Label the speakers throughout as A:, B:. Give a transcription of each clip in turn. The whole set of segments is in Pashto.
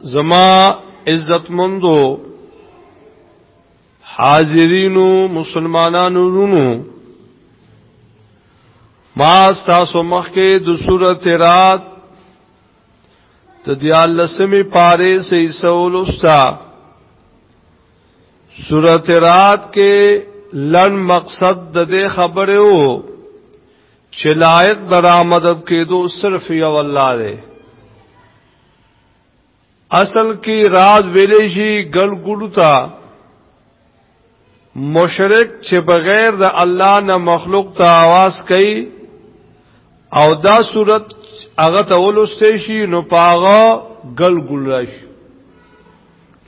A: زما عزت مندو حاضرینو مسلمانانو رونو ما تاسو مخکې د سورته رات د دیال لسمی پاره سي سول استا سورته رات کې لن مقصد د دې خبره وو چې لایق درآمدد کېدو صرف یو الله دی اصل کې راز ویلې شي ګل ګلو ته مشرک چې بغیر د الله نه مخلوق ته आवाज کوي او دا صورت هغه ته ولوستې شي نو پاغه ګل ګل راشي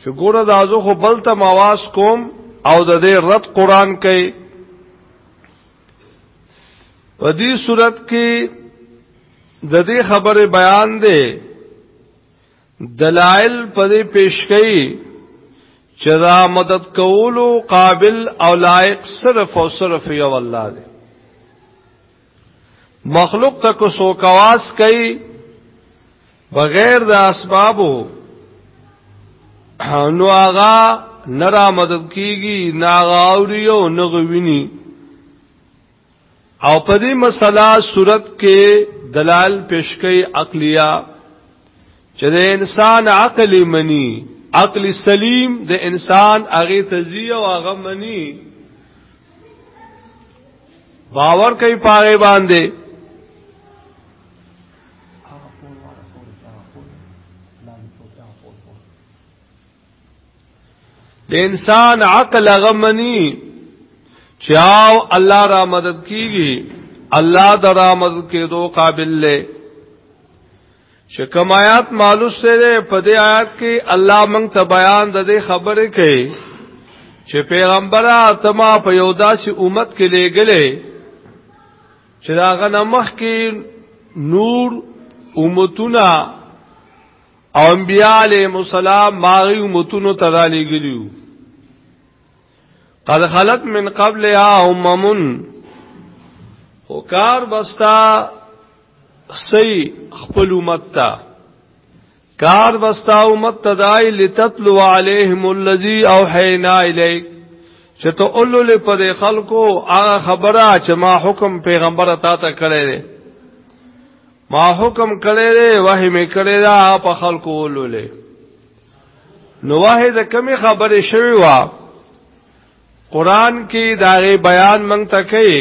A: چې ګوره د ازو خو بل ته مواز کوم او د دې رد قران کوي په دې صورت کې د دې خبره بیان دی دلائل په دې پیش کړي چې دا مدد کولو قابل او لایق صرف او صرف یو الله دی مخلوق ته کو سو کواس کوي بغیر د اسبابو نو آغا نرا مدد کیږي ناغاوري او نغویني او په دې مسله صورت کې دلال پیشکې عقلیه چې د انسان عقل منی عقل سلیم د انسان هغه تزیه او هغه منی باور کوي پاره باندې هغه پول والا پورې چې هغه پول لاندې پول چې هغه پول پول د انسان عقل غمنی چاو الله را مدد کیږي الله د را مدد کېدو قابل لې چې کوم آیات معلوم سره په دې آیات کې الله مونږ ته بیان د دې خبرې کوي چې پیغمبره تما په یو داسې امت کې لېګلې چې دا غنمخ کې نور امتونه او انبیاء علیهم السلام ماغي امتونو ترالی ګلیو قد خلت من قبل اممن خو کار بستا سی خپل امت تا کار بستا امت تدای لتتلو علیهم الذی اوحینا الیک چې ته اولو له پدې خلکو هغه خبره چې ما حکم پیغمبر تا ته کړی دی ما حکم کړی دی وحی می کړی دا په خلکو اولو له نو وحی د کمی خبره شوی و قران کې داغه بیان مونږ ته کوي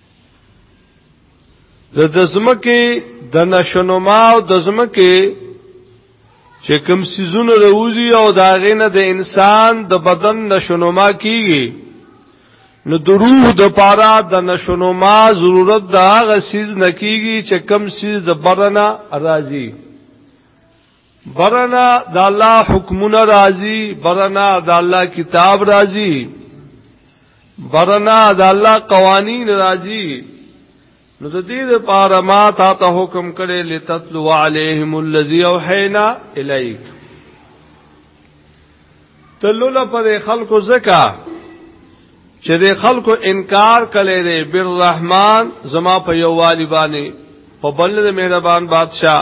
A: د دزمکه د نشنما او د زمکه چې کوم سيزونه روزي او دا غینه د انسان د بدن نشنما کیږي نو د روح د پاره د نشنما ضرورت دا غ سیز نکیږي چې کوم سیز د بدن راځي برنا د الله حکمونه راځي برنا د الله کتاب راځي برنا د الله قوانین راځي نو د دې لپاره ما تا ته حکم کړي لتتلو عليهم الذي اوحينا اليك تلو له پر خلکو زکا چې د خلکو انکار کړي دي بالرحمن زما په یووالي باندې په بل د مهربان بادشاہ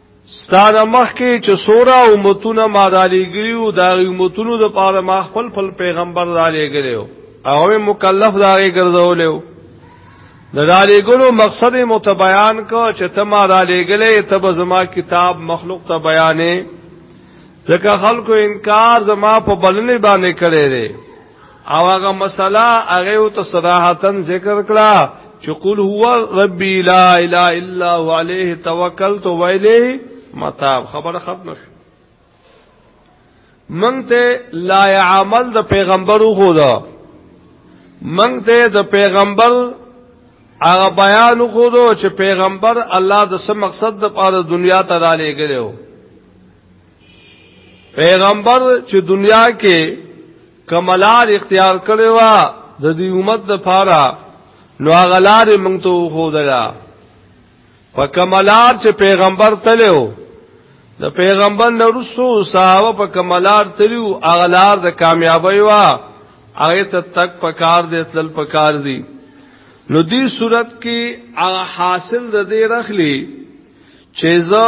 A: ستانه مخ کې چې سورا امتونه ما را لګلیو دا امتونو د پاره ما خپل خپل پیغمبر را لګلیو او مې مکلف دا غي ګرځولیو د را لګلو مقصد متبیان کو چې ته ما را لګلې ته به زما کتاب مخلوق ته بیانې ځکه خلکو انکار زما په بلنې باندې کړي دي او هغه مسله هغه او تصراحتن ذکر کړه چې قل هو ربي لا اله الا هو عليه توکلت و الیه متاب خبره ختم شو مونږ ته لا عمل د پیغمبرو خو دا مونږ ته د پیغمبر هغه بیان خو دا چې پیغمبر الله د سم مقصد د پاره دنیا ته را لېګلو پیغمبر چې دنیا کې کملار اختیار کړی و د دې امت د پاره نو غلار مونږ ته خو دلا په کملار چې پیغمبر تلو د پیغمبر نورسو صحابه په کملار تلو اغلار د کامیابی وا هغه ته تک پکار دې تل پکار دي نو دې صورت کې هغه حاصل د دې رخلی چې زه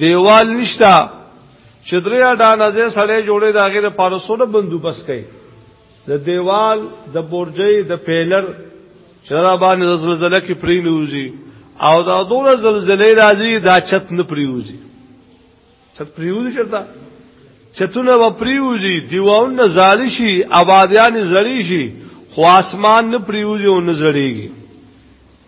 A: دیوال نشتا چې درې اډا نځه سړې جوړې دا غیر پارسونه بندوبست کړي د دیوال د برجې د پیلر چې را باندې زلزلہ کې پرې نوځي او دا دوره زلزلې راځي دا چت نه پریوځي چت پریوځي چرته چتونه و پریوځي دیوالونه زالي شي آبادیان زړی شي خو اسمان نه پریوځي او نه زړیږي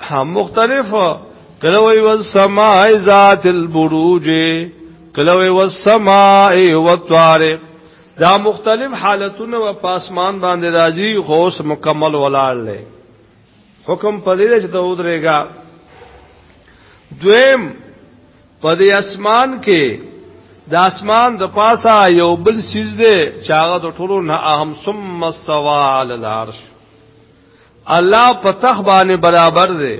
A: هم مختلف کله وی والسماء ذات البروج کله وی والسماء والطارق دا مختلف حالتونه و پاسمان باندې راځي خو اوس مکمل ولاړ لې حکم پدې چې ته ودرېګا دویم پدې اسمان کې د اسمان د پاسه یو بل سیز دی چې هغه د ټولو نه اهم ثم استوى على العرش الله په تخ باندې برابر دی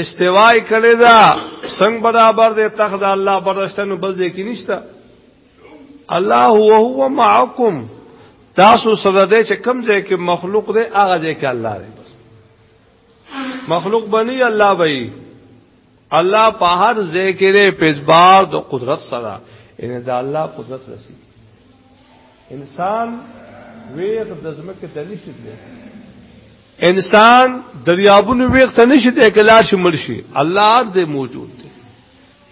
A: استوای کړی دا څنګه برابر دی تخ دا الله برشتنو بل دی کې نشته الله هو هو معکم تاسو سره دې چې کم ځای کې مخلوق دې هغه دې کې الله دې بس مخلوق بني الله بې الله په هر ځای کې دی په اعتبار د قدرت سره ان دا الله قدرت رسی انسان ویغ د زمکه د نشي دی انسان دریابونو ویغ ته نشي دی کلا شمل شي الله هر دې موجود دی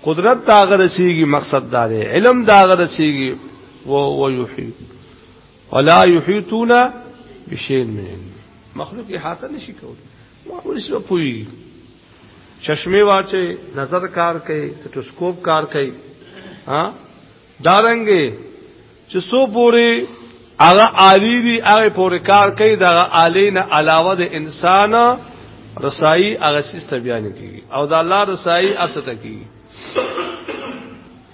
A: قدرت دا غرسیږي مقصد دا دی علم دا غرسیږي و و یحیی ولا یحیتون بشین من مخلوق احاطه نشي کولی اوس په پوي چشمه واچي نظر کار کوي سټوسکوپ کار کوي ها دارنګي چې سو پوری هغه عالی دی هغه پوری کار کوي دا عالی نه علاوه د انسان رسائی هغه سیسته بیان کیږي او د الله رسائی استه کیږي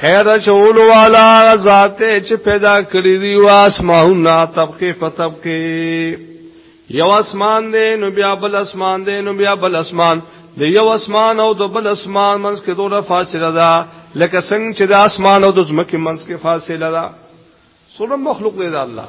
A: خیر چول والا ذات چې پیدا کړی دی واسماونه طبقه په طبقه یو اسمان دی نو بیا بل اسمان دی نو بیا بل اسمان د یو اسمان او د بل اسمان منځ کې دوره فاصله ده لکه څنګه چې د اسمان او د ځمکې منځ کې فاصله ده سره مخلوق دی د الله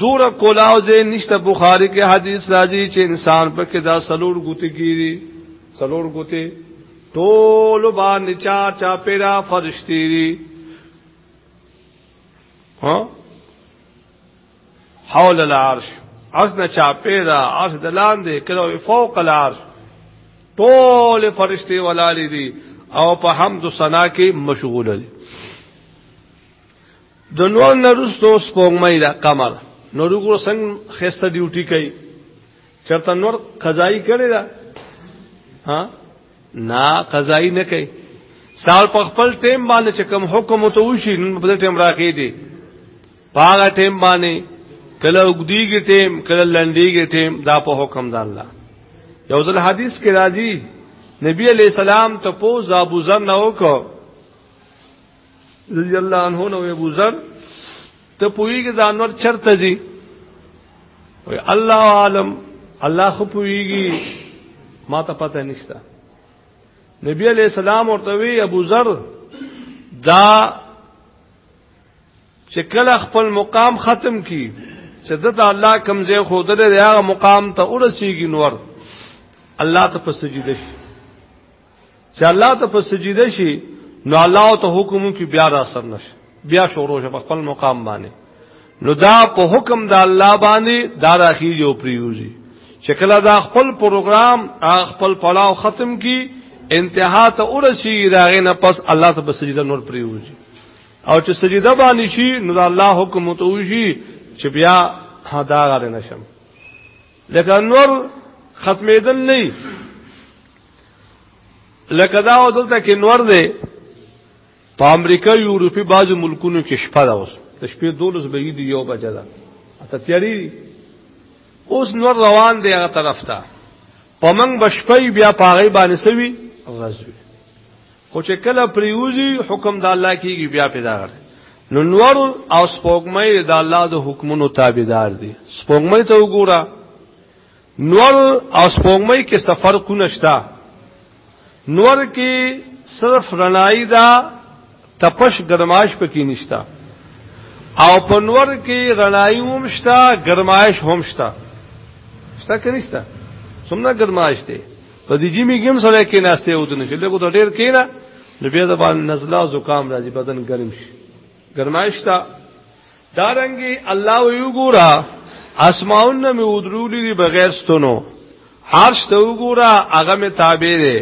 A: دور کولاو زه نشته بخاری کې حدیث راځي چې انسان په کې دا سلور ګوتی کیږي سلور ګوتی ټول باندې چا چا پیرا فرشتي دي ها حول العرش عرش نه چا پیرا عرش دلان دي کله فوق العرش ټول فرشتي ولالي دي او په حمد و ثنا کې مشغول دي د نور نرستو سپوږمۍ دا قمر نور وګور څنګه خسته ډیوټي کوي چرته نور قضایي کړي دا ها نا قضایي نه کوي سال په خپل ټیم باندې چې کوم حکم ته وشي نن په ټیم راخې دي پاغه ټیم باندې کله وګدیږي ټیم کله لنډیږي ټیم دا په حکم د الله یو ځل حدیث کې راځي نبی علی سلام ته پوز ابو ذر نو کو رضی الله عنه نو ابو ذر ته پویږي ځانور چرته دي وی الله عالم الله خو پویږي ما ته پته نشته نبی علیہ السلام ورته وی ابو ذر دا چې کله خپل مقام ختم کی چې د الله کمزې خودل دی هغه مقام ته ورسیږي نور الله ته پسجیده شي چې الله ته په سجده شي نو الله ته حکم کې بیا را سر نشي بیا شروع شپ خپل مقام باندې نو دا په حکم د الله باندې دا راخی جو پریوزی چې کله دا خپل پروګرام خپل پړاو ختم کی انتها ته ورسی راغې نه پس الله ته سجده نور پریوزی او چې سجده باندې شي نو دا الله حکم متوشي چې بیا دا غره نشم لکه نور ختمېدل نه لکه دا او دلته کې نور دی په امریکا یورپی بعضو ملکونو کې شپه ده اوس د شپې دولس بجې دی یو بجه ده اته تیاری دی اوس نور روان دی هغه طرف ته پمنګ بشپي بیا پاغي باندې سوي غزوي خو چې کله پریوزي حکم د الله کیږي بیا پیدا غره نو نور او سپوږمۍ د الله د حکمونو تابعدار دي سپوږمۍ ته وګوره نور او سپوږمۍ کې څه فرقونه شته نور کې صرف رڼایي دا تپش گرمایش پکې نشتا او په نور کې رڼایي هم شته گرمایش هم شته شته کې نشته څومره گرمایش دی په دې جیمی کې هم سره کې ناشته او د نشل کو ته ډیر کینا نو بیا د باندې نزله زکام راځي بدن ګرم شي گرمایش ته دارنګي الله ویو ګورا اسماون نه می ودرولی دی بغیر ستونو عرش ته وګورا هغه می تابع دی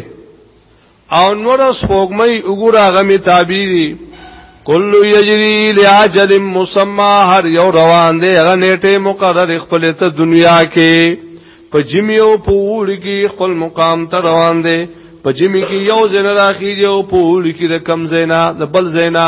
A: او نور سپوږمۍ وګورا هغه می تابع دی کل یجری لاجل مسمى هر یو روان دی هغه نیټه مقرر خپل ته دنیا کې په جمی او په وړ کې خپل مقام ته روان دی په جمی کې یو زنه راخیږي او په وړ کې د کم زینا د بل زینا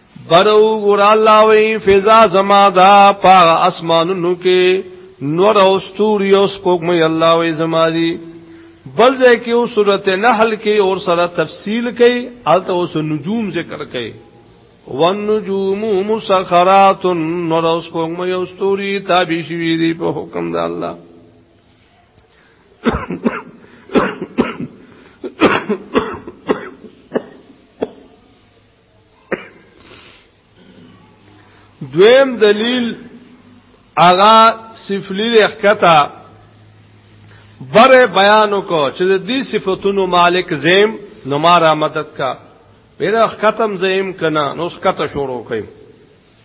A: برو ګور الله وی فضا زما دا پا اسمانونو کې نور او ستوري او سپوږمۍ الله وی زما دي بل ځای کې او سورته نحل کې اور سره تفصیل کوي الته اوس نجوم ذکر کوي والنجوم مسخرات نور او سپوږمۍ او ستوري تابع شوي دي په حکم د الله دویم دلیل اغا سفلی اخکتا بر بیانو کو چې د دې صفاتونو مالک زیم نو ما را مدد کا پیدا ختم زیم کنا نو ختم شروع کئ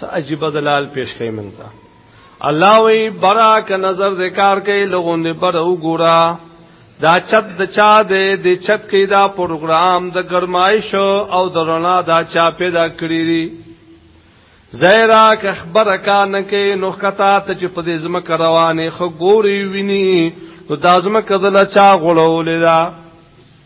A: ساجب دلال پیش کئ منتا الله وی برا ک نظر ذکر کئ لغون دی بر او ګورا دا چت د چا دی د چت کې دا پروګرام د گرمایش او درنا دا چا پیدا کړی دی زیرا ک خبر کا نه کې نو کتا ته چې په دې زمک روانه خو ګوري ویني نو دا زمک دلا چا غړولې دا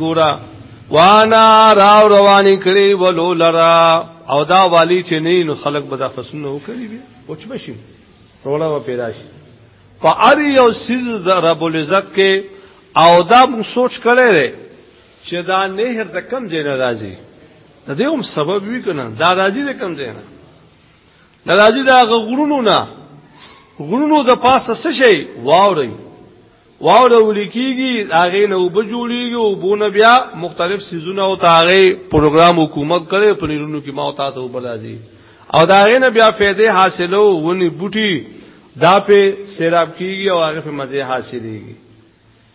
A: ګورا وانا راو رواني کړي ولو لرا او دا والی چې نه نو خلق به دا فسنه وکړي بیا وچ بشي رولا و پیدا شي په ار یو سیز رب العزت کې او دا موږ سوچ کړي لري چې دا نهر د کم ځای نه راځي د دې هم سبب وی کنه دا راځي د کم ځای نه دا راځي دا غرونو نه غرونو د پاسه څه شي واوري واوره ولیکيږي هغه نه وب جوړيږي او بونه بیا مختلف سيزونه او تاغه پروګرام حکومت کړي پنیرونو کې ما او تاسو وبلازي او دا غینه بیا فائدې حاصلو ونی بوټي دا په سیراب کیږي او هغه په مزه حاصلېږي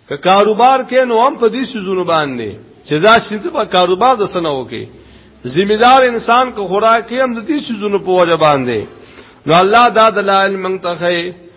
A: که کاروبار کې نو هم په دې سيزونو باندې چې دا سيزه په کاروبار د سنو کې ذمہ دار انسان کو خوراک هم د دې سيزونو په وجه باندې نو الله دا دلایل منتخه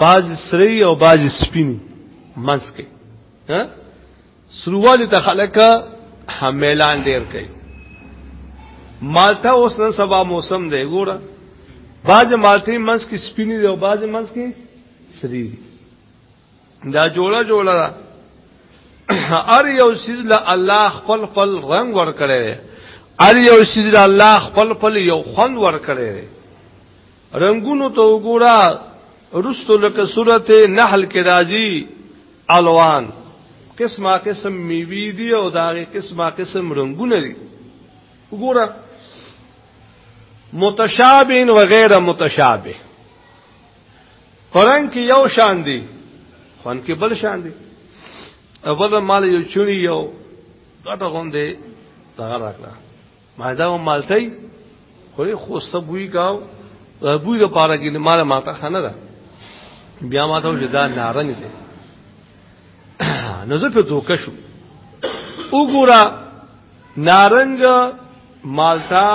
A: باز سری او باز سپینی منس کې ها سروال ته خلک حملان ډیر کوي مالټا اوس نن سبا موسم دی ګوره باز مالټي منس کې سپینی دی او باز منس کې سری دی دا جوړه جوړه ده ار یو سیز له الله خپل خپل رنگ ور کړی ار یو سیز له الله خپل خپل یو خوند ور کړی رنگونو ته وګورا رستو لکه سورته نحل کې راځي الوان قسمه قسم میوي دي او داغه قسمه قسم رنگونه دي وګوره متشابهن و غیر متشابه پرنګ کې یو شان دي خوان کې بل شان دي اول مال یو چونی یو ګټه غوندې دغه راکړه ما دا و مالټي خو خو سبوي کاو بوی د پاره کې مال ماته خنه ده بیا ما ته وجدا نارنج دي نو زه په دوکه شو وګوره نارنج مالټا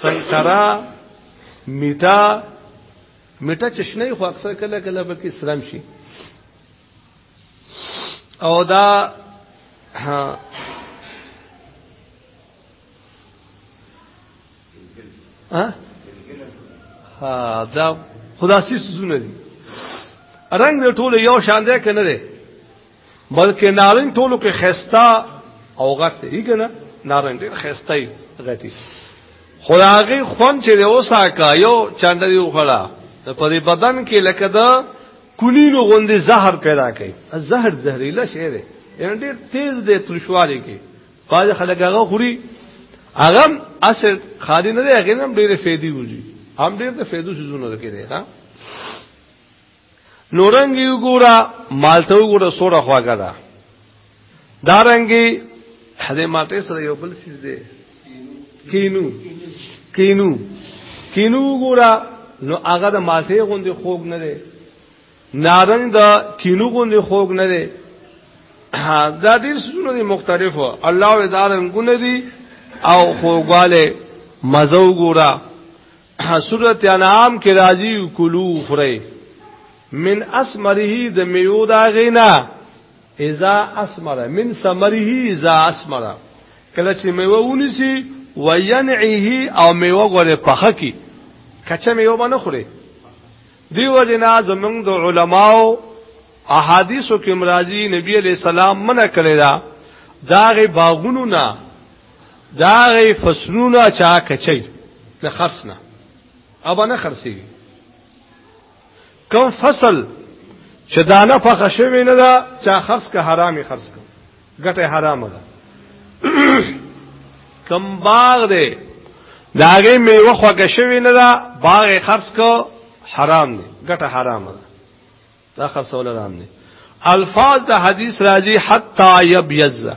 A: سنترا میټا میټا چشنه خو اکثر کله کله به کې سرم شي او دا ها ها دا خدا سي سونه دي رنگ د ټولو یو شان دی کنه دی بلکې نارنج ټولو کې خستا او غټ دی کنه نارنج ډیر خستا دی غټي خداغي خون چې د اوساکا یو چاند دی وخړه په دې بدن کې لکه دا کلینو غوندې زهر پیدا کوي زهر زهريله شی دی یعنی ډېر تیز دی ترشوالي کې باز خلک هغه خوري هغه اصل خالي نه دی هغه هم ډېر فېدی وږي هم ډېر د فېدو سيزونه کې دی ها نورنګ یو ګورا مالته وګوره سوره خواګه ده دارنګي هدي ماته سره یو بل سیز دی کینو کینو کینو ګورا نو هغه د ماته غوندي خوګ نه دی نارنګ دا کینو غوندي خوګ نه دی دا ډیر سونه دي مختلفو الله و دارنګونه دي او خوګواله مزو ګورا سورت انعام کې راځي کلو خره من اسمره د میو دا غینا اذا اسمر من ثمره اذا اسمر کله چې میوه ونیسي وینعه او میوه غره پخه کی کچه میوه باندې خوري دیو جنا زمنګ د علماو احادیثو کې مرাজি نبی علی سلام منع کړی دا داغه باغونو نه داغه فصلونه چا کچي د خرسنه ابا نه خرسي کوم فصل چې دانه پخه شوی نه ده چا خرڅ که حرامي خرڅ که ګټه حرامه ده کم باغ دی داغه میوه خوګه شوی نه ده باغ خرڅ که حرام دی ګټه حرامه ده دا خرڅول حرام دی الفاظ د حدیث راځي حتا یبیزه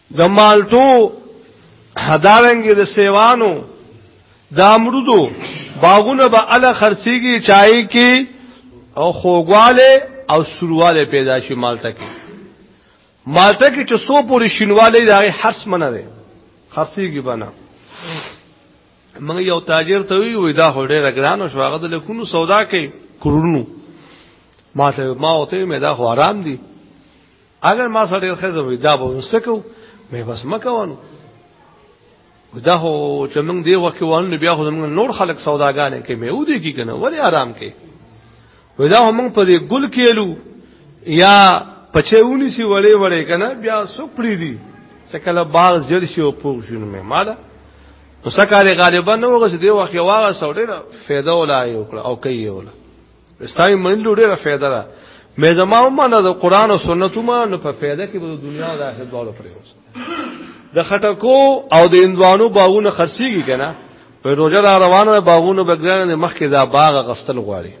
A: د مالټو هدارنګ د سیوانو د امرودو باغونه به با اله خرسيږي چای کې او خوګواله او سرواله پیدا شي مالټه کې مالټه کې چې سو پورې شینواله د حرس منه ده خرسيږي بنا موږ یو تاجر ته وی وې دا هډه رګرانو شو هغه د لکونو سودا کوي کرونو ما ته ما وته مې دا خو آرام دي اگر ما سره ډېر خزه وي دا به سکو مې بس مکوانو دا هو چې موږ دی وخت وانه بیا خو موږ نور خلک سوداګانې کې مې ودی کی کنه ولی آرام کې ودا هم موږ په ګل کېلو یا پچېونی سی وړې وړې کنه بیا سپړې دي چې کله باغ جل شي او پوغ شونه مې مالا نو سکه غالبا نو غس دی وخت واغه سوډې فایده ولا یو کړ او کوي ولا استای من لوري را فایده را مې زما ومنه د قران او سنت ما نه په فایده کې د دنیا او د آخرت والو پرې اوس د خټکو او د اندوانو باغونه خرسيږي کنه په روزه را روانه باغونو بګران د مخ کې دا باغ غستل غواړي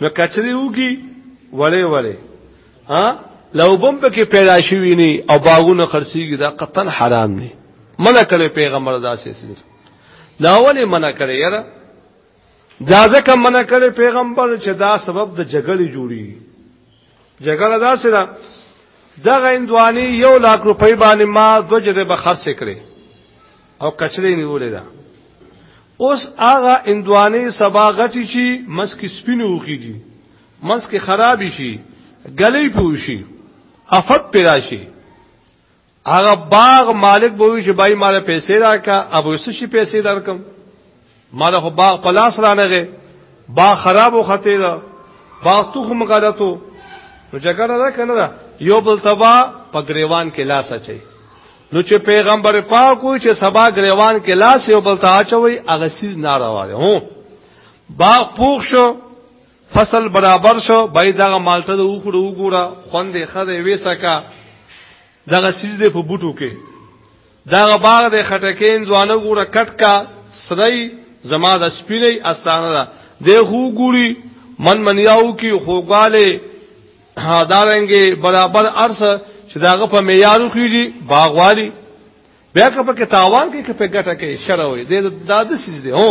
A: نو کچري وږي وړې وړې ها لو بم په کې پیدا شوی نه او باغونه خرسيږي دا قطن حرام نه منع کړي پیغمبر داسې سي دا ولې منع کړي یاره دا ځکه منع کړي پیغمبر چې دا سبب د جګړې جوړي جګړه دا سره دغه اندواني یو لاک روپۍ باندې ما دوجره به خرڅ کړي او کچرې نیولې ده اوس هغه اندواني سبا غتی شي مسک سپینو وخیږي مسک خراب شي غلې پوشي افت پیدا شي هغه باغ مالک به وي چې بای مال پیسې راکا ابو سشي پیسې درکم مال خو باغ پلاس را نغه باغ خراب وخته دا باغ تخم غلطو نو جګړه ده کنه دا یو بل تبا په گریوان کې لاس اچي نو چې پیغمبر پاک وي چې سبا گریوان کې لاس یو بل ته اچوي هغه سیز ناروا دی هو باغ پوښ شو فصل برابر شو بای دغه مالټه د وخړو وګوره خوندې خده وېسکا دغه سیز دې په بوټو کې دغه باغ دې خټکین ځوانه ګوره کټ کا سړی زما د سپینې استانه ده د خو ګوري من منیاو کی خوګاله دارنګي برابر ارس چې داغه په معیارو کیږي باغوالی بیا که په تاوان کې کې په ګټه کې شروي د دادس دي هو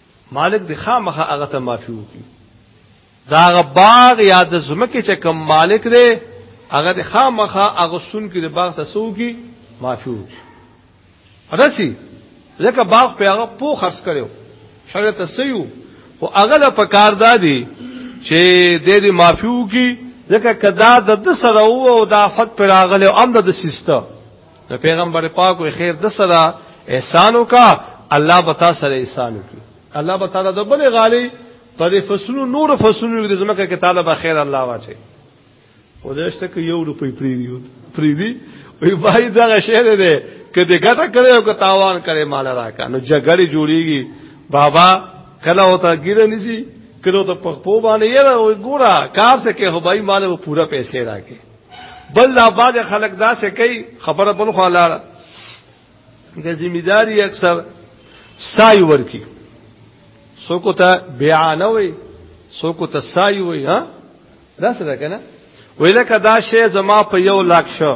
A: مالک د خامخه هغه ته معافي وکړي دا هغه باغ یا د زمکه چې کم مالک دی هغه د خامخه هغه سن کې د باغ ته سو کی معافي وکړي رسی ځکه باغ په هغه پو خرڅ کړو شرط ته سيو خو هغه له پکار دادي چې د دې معافي وکړي ځکه کدا د سره او د افت پر هغه له امد د سیسته نو پیغمبر پاک وی خیر د صدا احسان وکا الله بتا سره احسان وکي الله بتا د بل غالي پر فصلو نور فصلو د زمکه کې تعالی به خیر الله واچي او دشته کې یو روپی پریوی پریوی وی وای دا شعر دی کدی ګټه کړي او که تاوان کړي مال راکا نو جګړه جوړیږي بابا کله وتا ګیره نسی کله ته په خپل باندې یې ګورا کار څه کې هبای مال پورا پیسې راکې بل لا بعد خلک دا سه کوي خبره بل خو لاړه د ذمہداري اکثر سای ورکی سوکو ته بیانه وي سوکو ته سای وي ها دا سره کنه ویلکه دا شی زما په یو لاک شو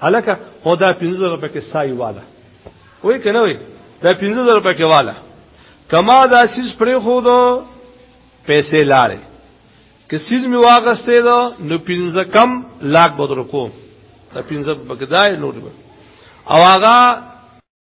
A: الکه خدا 15 روپے کې سای والا وای کنه وای دا 15 روپے کې والا کما دا سیس پرې خو دو پیسې لاره که سیز می واغسته دا نو پنځه کم لاک بدر کو دا پنځه بګدای نور او هغه